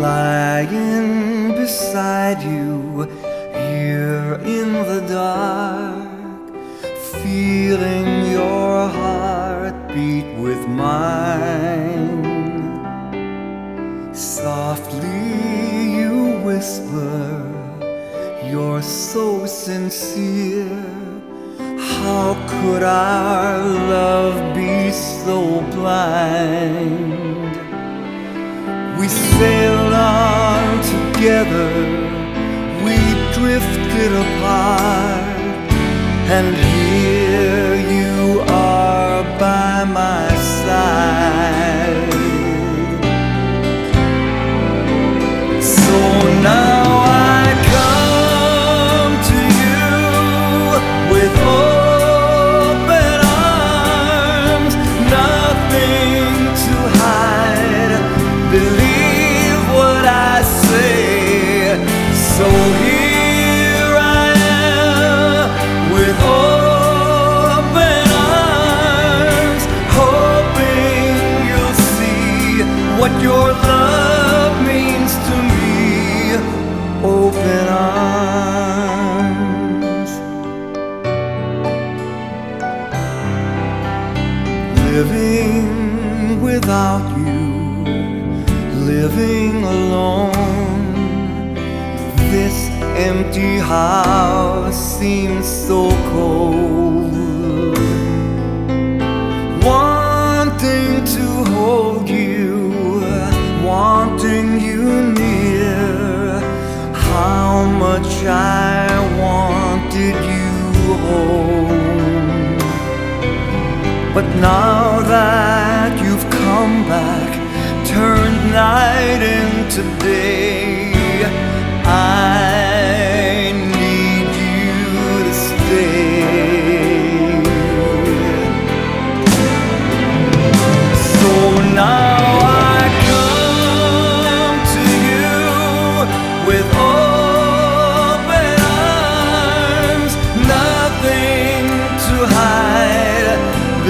lying beside you here in the dark, feeling your heart beat with mine. Softly you whisper, You're so sincere. How could our love be so blind? We sailed on together, we drifted apart, and here you are by my side. So now Living without you, living alone. This empty house seems so cold. But now that you've come back, turned night into day,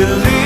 believe